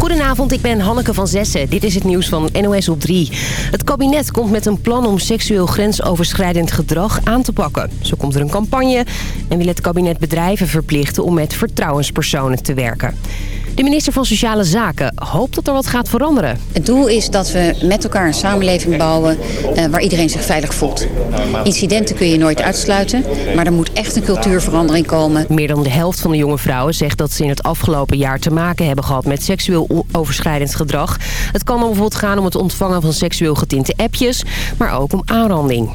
Goedenavond, ik ben Hanneke van Zessen. Dit is het nieuws van NOS op 3. Het kabinet komt met een plan om seksueel grensoverschrijdend gedrag aan te pakken. Zo komt er een campagne en wil het kabinet bedrijven verplichten om met vertrouwenspersonen te werken. De minister van Sociale Zaken hoopt dat er wat gaat veranderen. Het doel is dat we met elkaar een samenleving bouwen eh, waar iedereen zich veilig voelt. Incidenten kun je nooit uitsluiten, maar er moet echt een cultuurverandering komen. Meer dan de helft van de jonge vrouwen zegt dat ze in het afgelopen jaar te maken hebben gehad met seksueel overschrijdend gedrag. Het kan dan bijvoorbeeld gaan om het ontvangen van seksueel getinte appjes, maar ook om aanranding.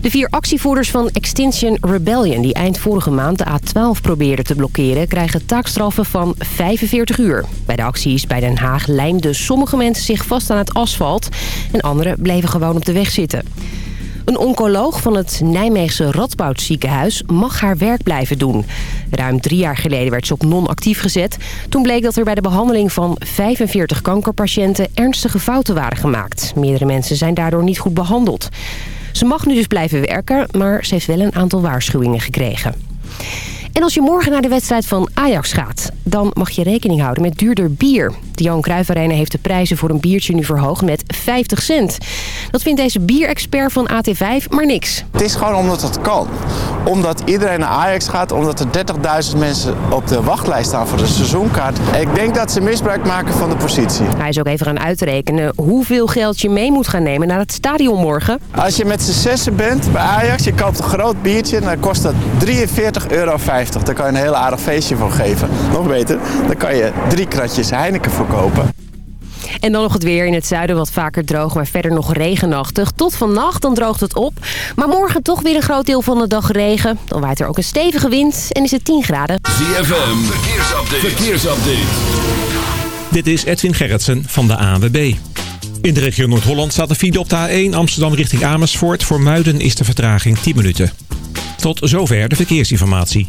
De vier actievoerders van Extinction Rebellion... die eind vorige maand de A12 probeerden te blokkeren... krijgen taakstraffen van 45 uur. Bij de acties bij Den Haag lijmden sommige mensen zich vast aan het asfalt... en anderen bleven gewoon op de weg zitten. Een oncoloog van het Nijmeegse Radboud ziekenhuis mag haar werk blijven doen. Ruim drie jaar geleden werd ze op non-actief gezet. Toen bleek dat er bij de behandeling van 45 kankerpatiënten ernstige fouten waren gemaakt. Meerdere mensen zijn daardoor niet goed behandeld. Ze mag nu dus blijven werken, maar ze heeft wel een aantal waarschuwingen gekregen. En als je morgen naar de wedstrijd van Ajax gaat... dan mag je rekening houden met duurder bier. De Johan Cruijff Arena heeft de prijzen voor een biertje nu verhoogd met 50 cent. Dat vindt deze bierexpert van AT5 maar niks. Het is gewoon omdat het kan. Omdat iedereen naar Ajax gaat, omdat er 30.000 mensen op de wachtlijst staan voor de seizoenkaart. ik denk dat ze misbruik maken van de positie. Hij is ook even gaan uitrekenen hoeveel geld je mee moet gaan nemen naar het stadion morgen. Als je met z'n zessen bent bij Ajax, je koopt een groot biertje, dan kost dat 43,50 euro. Daar kan je een heel aardig feestje voor geven. Nog beter, dan kan je drie kratjes Heineken verkopen. En dan nog het weer in het zuiden wat vaker droog, maar verder nog regenachtig. Tot vannacht, dan droogt het op. Maar morgen toch weer een groot deel van de dag regen. Dan waait er ook een stevige wind en is het 10 graden. ZFM, verkeersupdate. verkeersupdate. Dit is Edwin Gerritsen van de ANWB. In de regio Noord-Holland staat de file op de A1 Amsterdam richting Amersfoort. Voor Muiden is de vertraging 10 minuten. Tot zover de verkeersinformatie.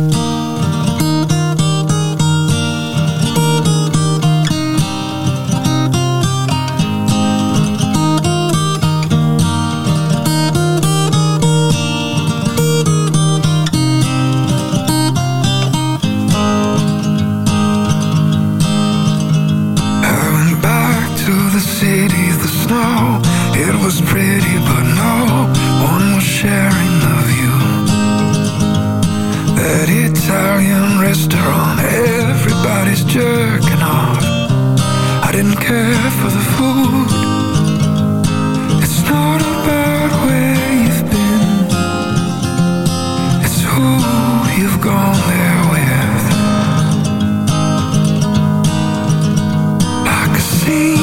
be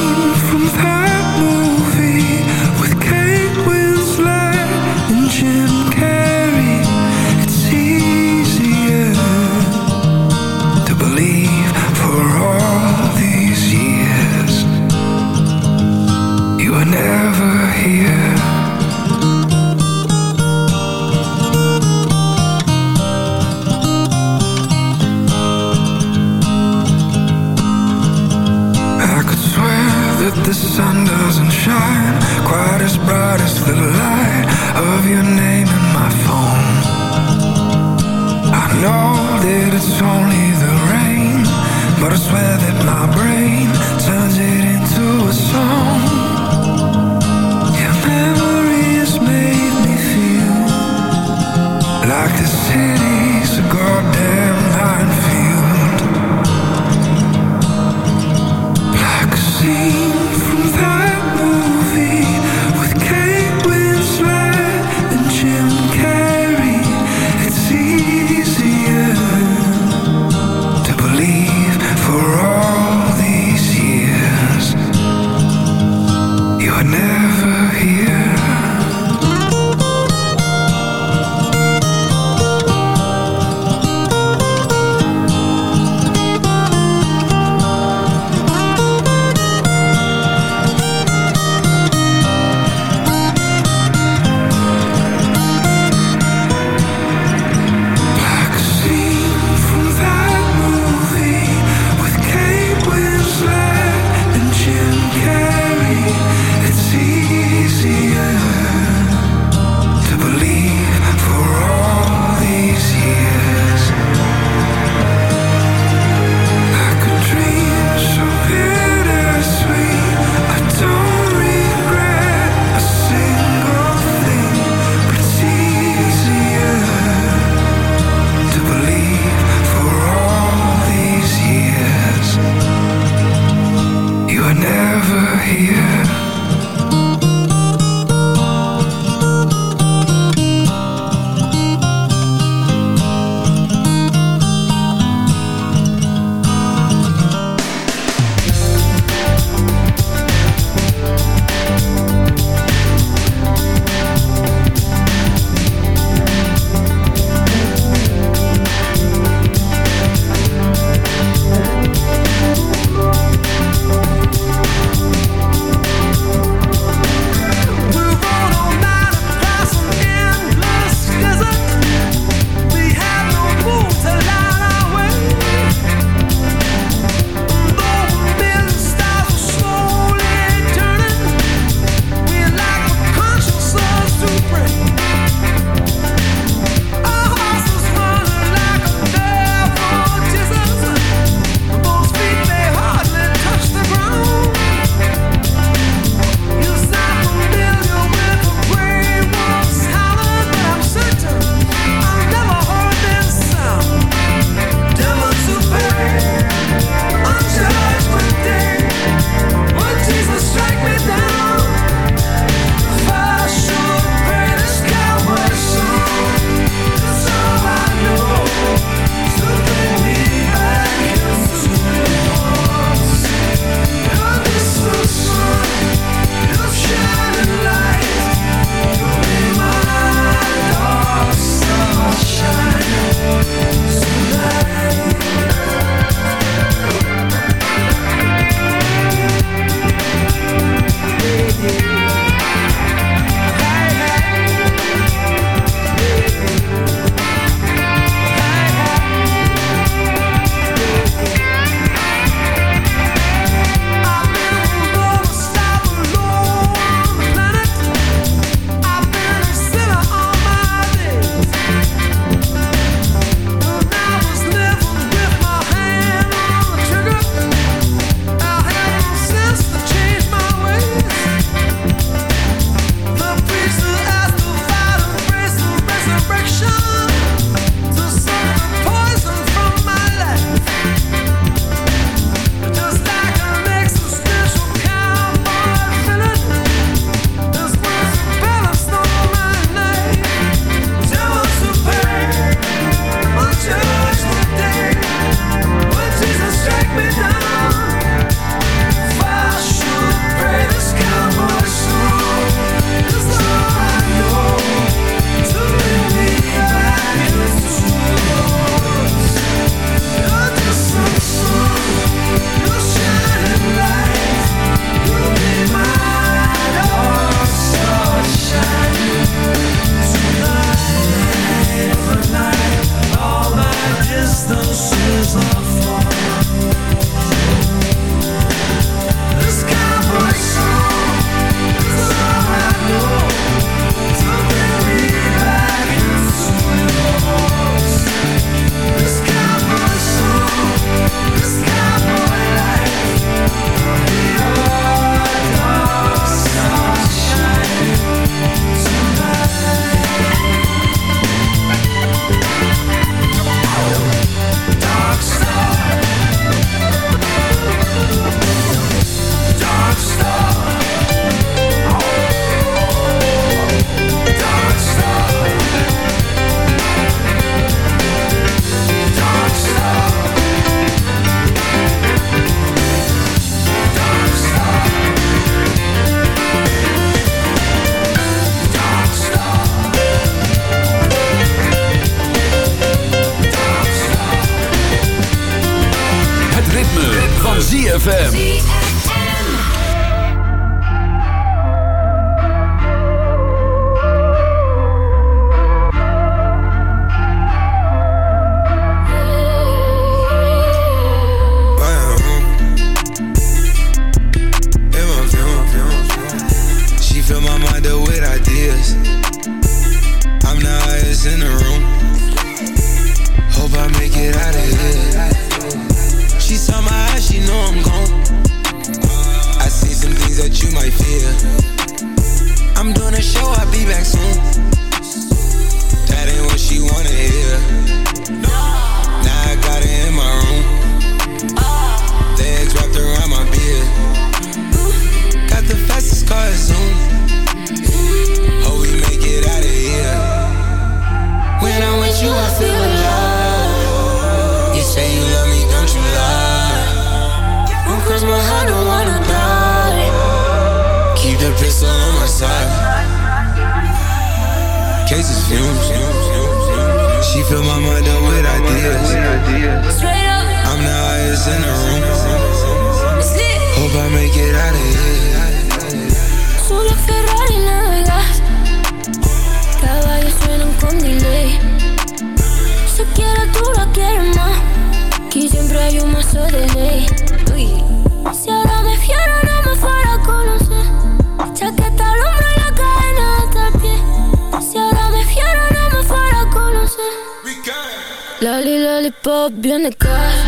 pistol on my side. Cases fumes. She fill my mind up with ideas. I'm the highest in the room. Hope I make it out of here. Más siempre hay un mazo de ley Uy. up in the car.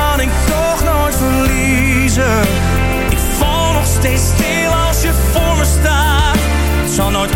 ik val nog steeds stil als je voor me staat. Het zal nooit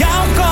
摇滚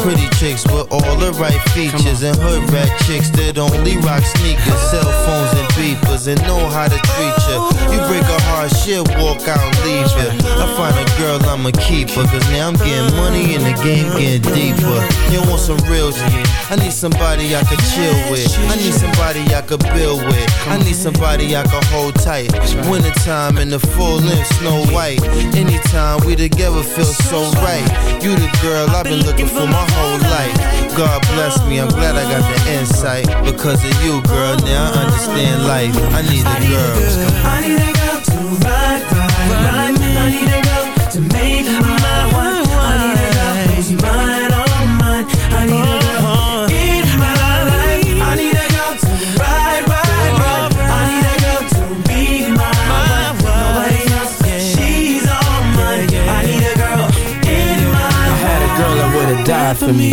Pretty chicks the right features And hood rat chicks that only rock sneakers Cell phones and beepers and know how to treat ya. You break a heart, she'll walk out and leave ya. I find a girl, I'ma keep her Cause now I'm getting money and the game getting deeper. You want some real shit? I need somebody I could chill with. I need somebody I could build with. I need somebody I could hold tight. Wintertime in the full length Snow White. Anytime we together feel so right. You the girl I've been looking for my whole life. God bless me, I'm glad I got the insight Because of you girl, now I understand life I need a girl I need a girl to ride, ride, ride. I need a girl to make my wife. I need a girl who's mine, all mine. I need a girl uh-huh. in my life. I need a girl to ride, ride, ride. I need a girl to be my wife. Nobody else, she's all mine. I need a girl in my I had a girl that would've died for me.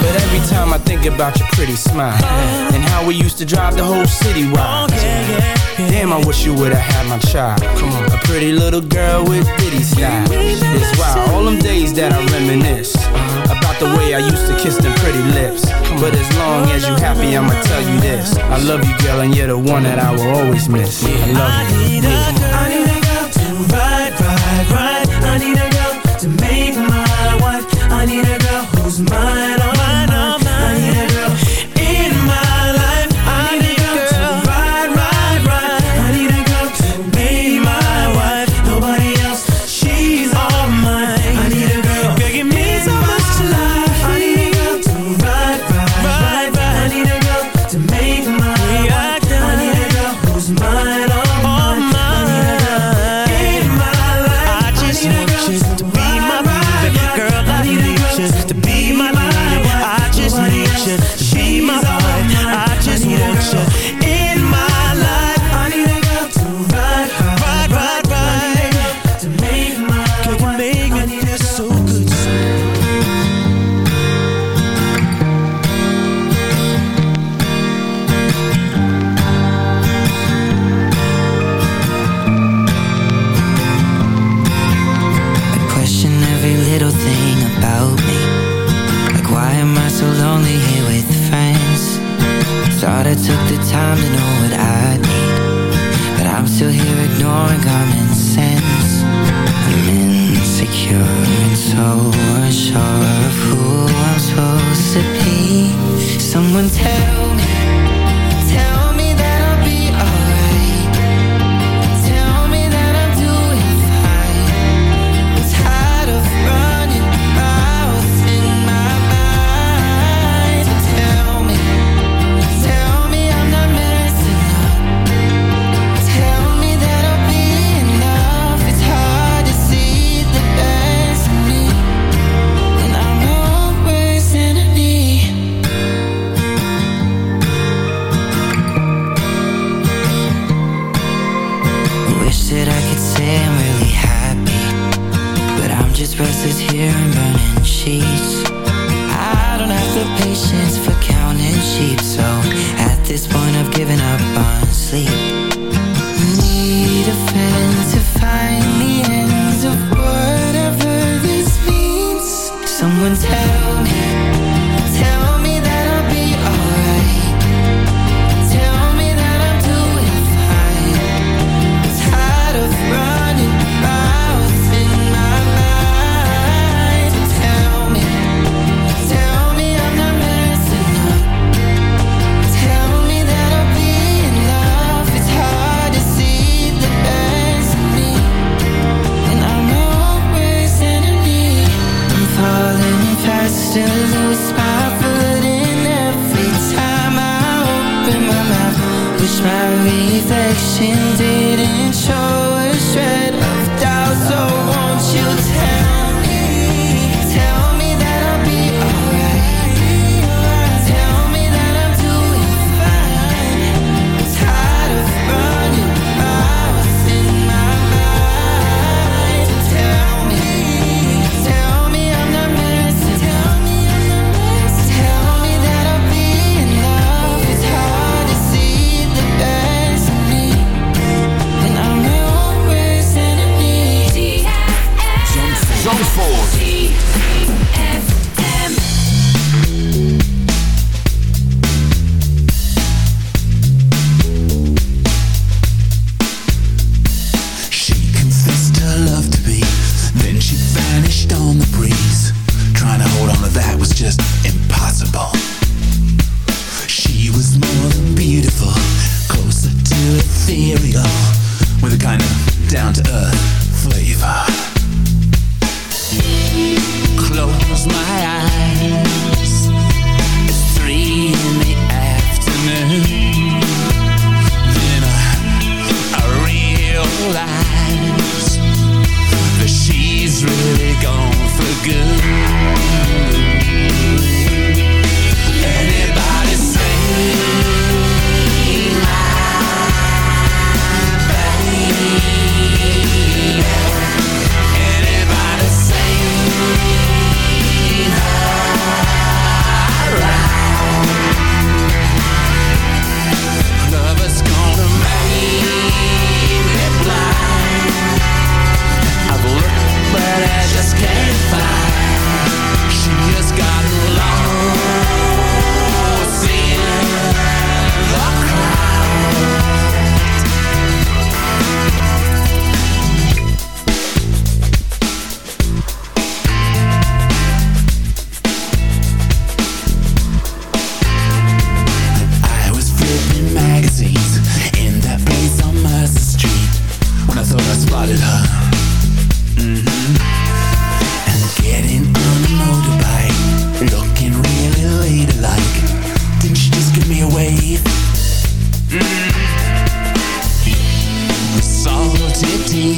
But every time I think about your pretty smile and how we used to drive the whole city wild. Damn, I wish you would've had my child. Come on, a pretty little girl with ditty style. It's wild, all them days that I reminisce uh-huh. about the way I used to kiss them pretty lips. But as long as you happy, I'ma tell you this: I love you, girl, and you're the one that I will always miss. I love you. I need a girl to ride, ride, ride. I need a girl to make my wife. I need a girl who's mine.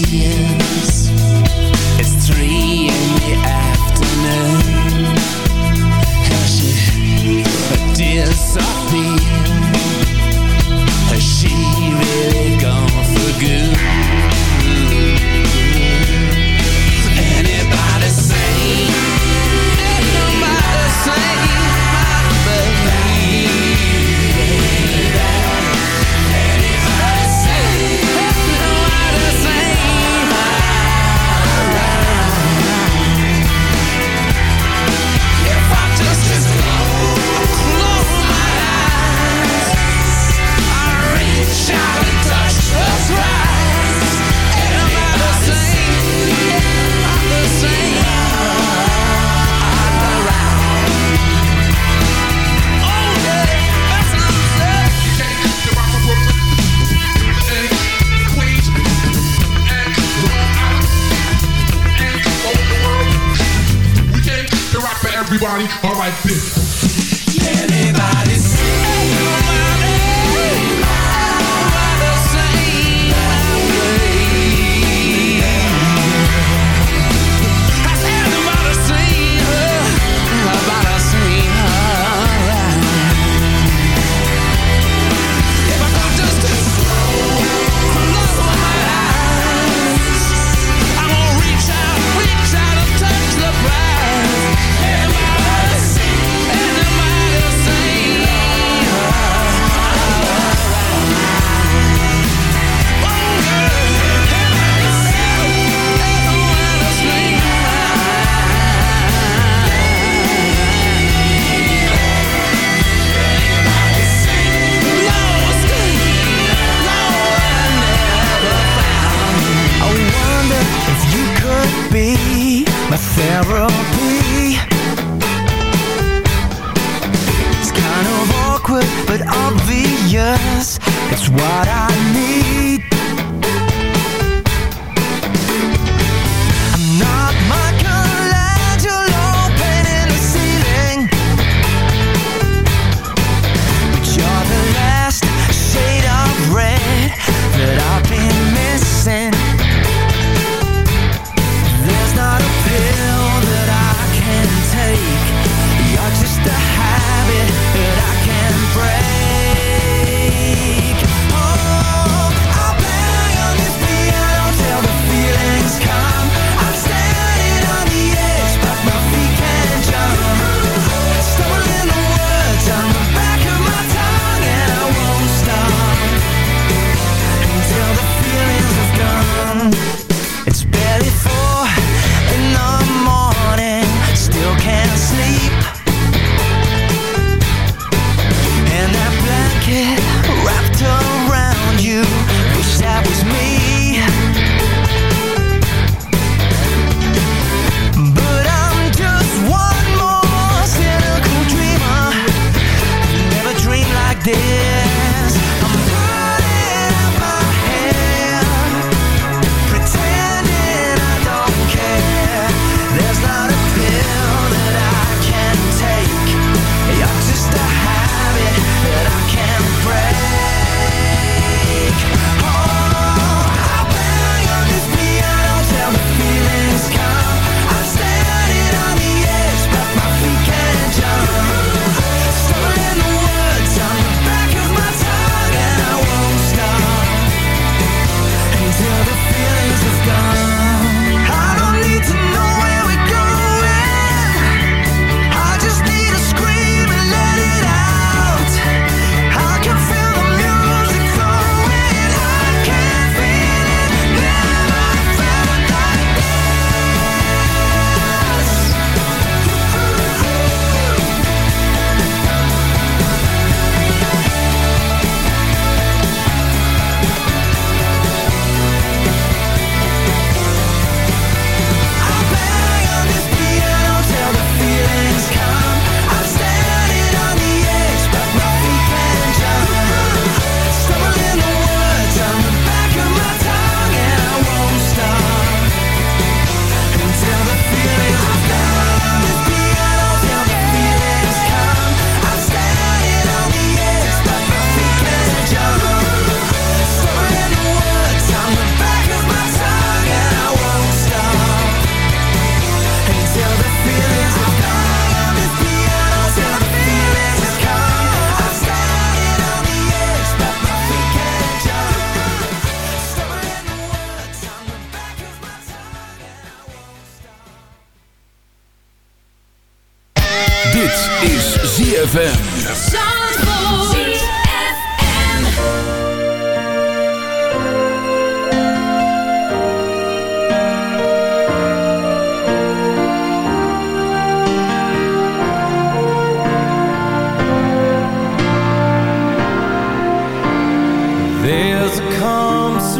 you.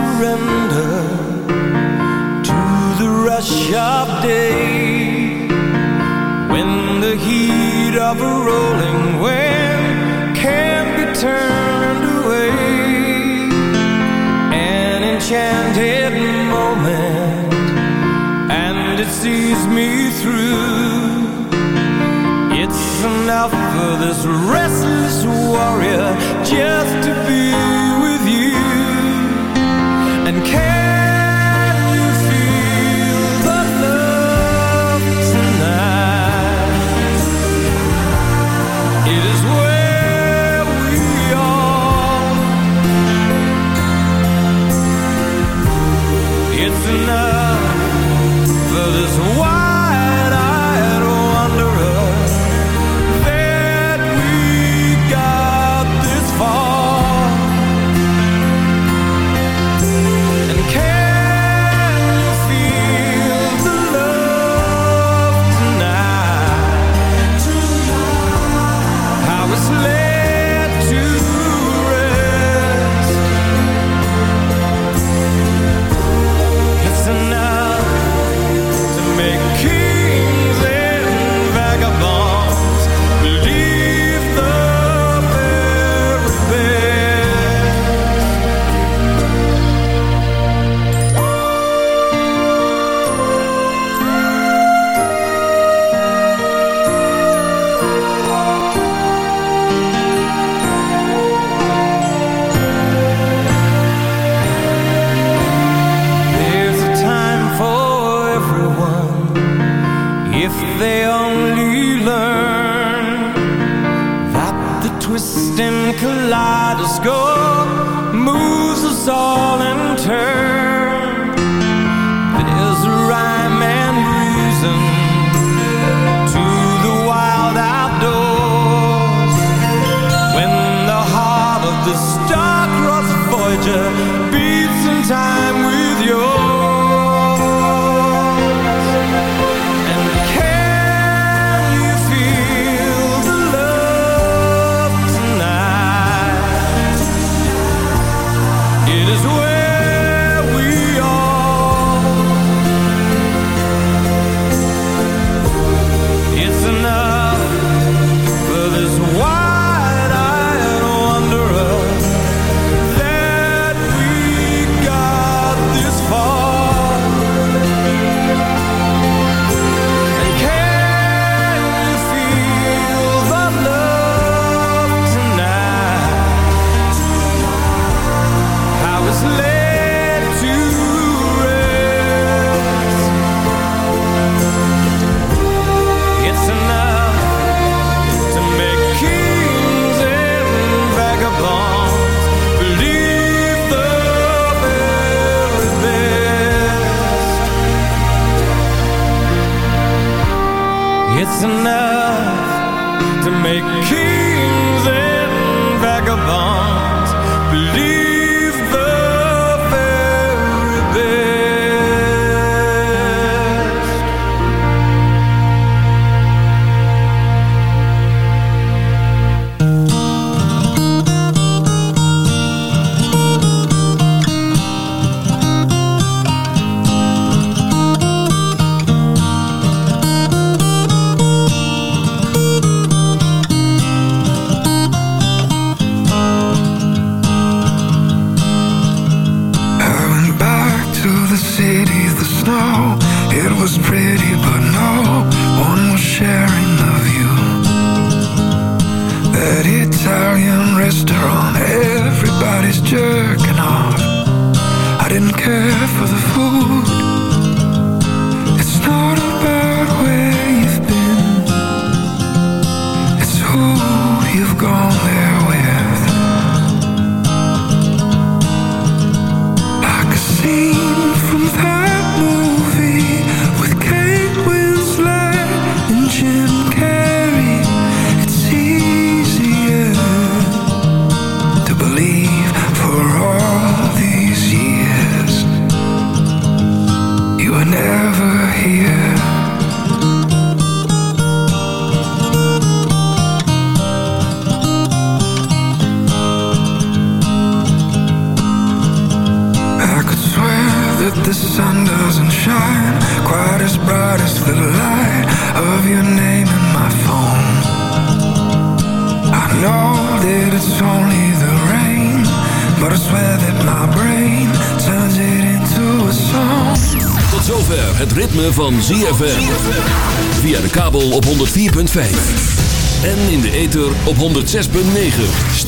surrender to the rush of day. When the heat of a rolling wave can be turned away an enchanted moment and it sees me through. It's enough for this restless warrior just